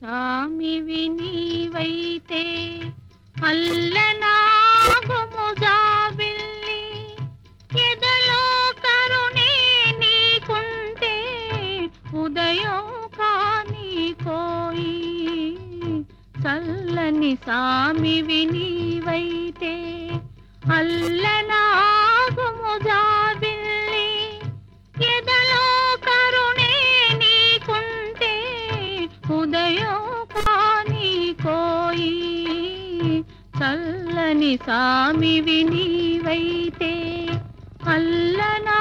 సామివి నీవైతే అల్లనాగుము జాబిల్లి ఎదలో కరుణే నీకుంటే ఉదయం కాని కోయి. చల్లని సామివి నీవైతే అల్లనాగుము జాబిల్లి పోయి చల్లని సామి నీవైతే అల్లనా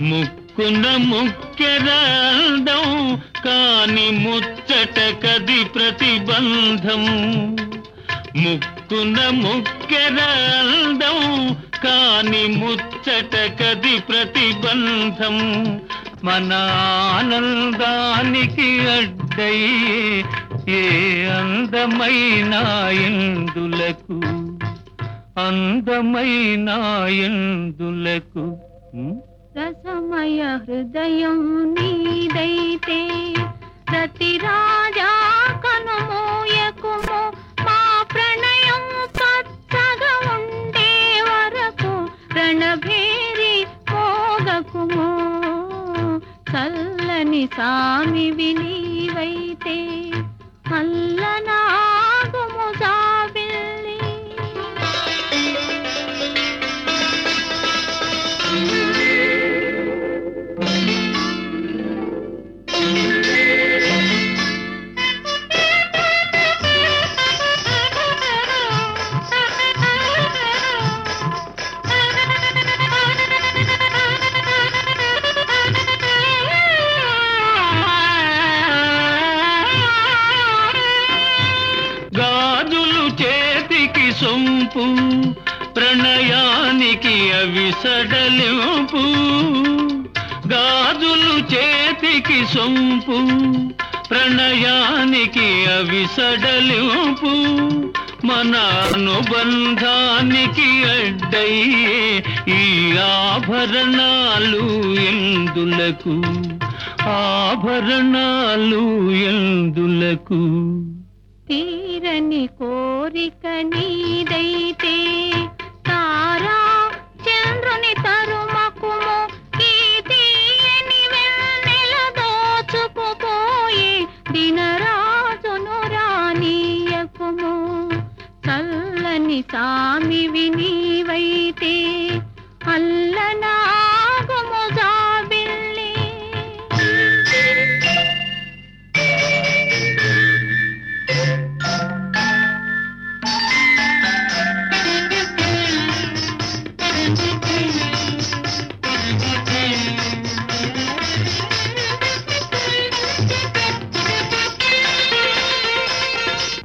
ముక్కున ముక్కెరాల్దం కాని ముచ్చట కది ప్రతిబంధం. ముక్కున ముక్కెరాల్దం కాని ముచ్చట కది ప్రతిబంధం. మన ఆనందానికి అడ్డై ఏ అందమైన ఇందులకు? అందమైన ఎందులకు రసమయ హృదయం నీదైతే రతి రాజా కనుమోయకుము మా ప్రణయం పచ్చగా ఉండే వరకు రణభేరి మోగకుము చల్లని సామి నీవైతే అల్లనాగుము సొంపు ప్రణయానికి అవి సడలింపు. గాజులు చేతికి సొంపు ప్రణయానికి అవి సడలింపు. మన అనుబంధానికి అడ్డయ్యే ఈ ఆభరణాలు ఎందులకు? ఆభరణాలు ఎందులకు? తీరని కోరిక నీదైతే తారా చంద్రుని తరుమకుము ఈ తీయని వెన్నెల దోచుకుపోయి దినరాజును రానీయకుము. చల్లని సామి వినీవైతే అల్ల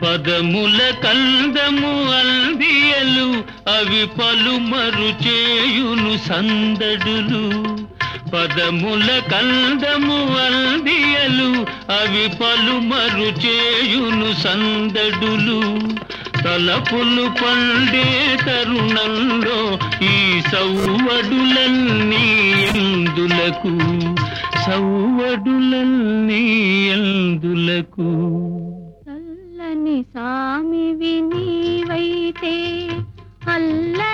పదముల కందము అల్దియలు అవి పలుమరు చేయును సందడులు. పదముల కందము అల్దియలు అవి పలుమరు చేయును సందడులు. తలపులు పండే తరుణంలో ఈ సౌవడులన్నీ ఎందులకు? సౌవడులన్నీ ఎందులకు? స్వామి వినీవైతే అల్ల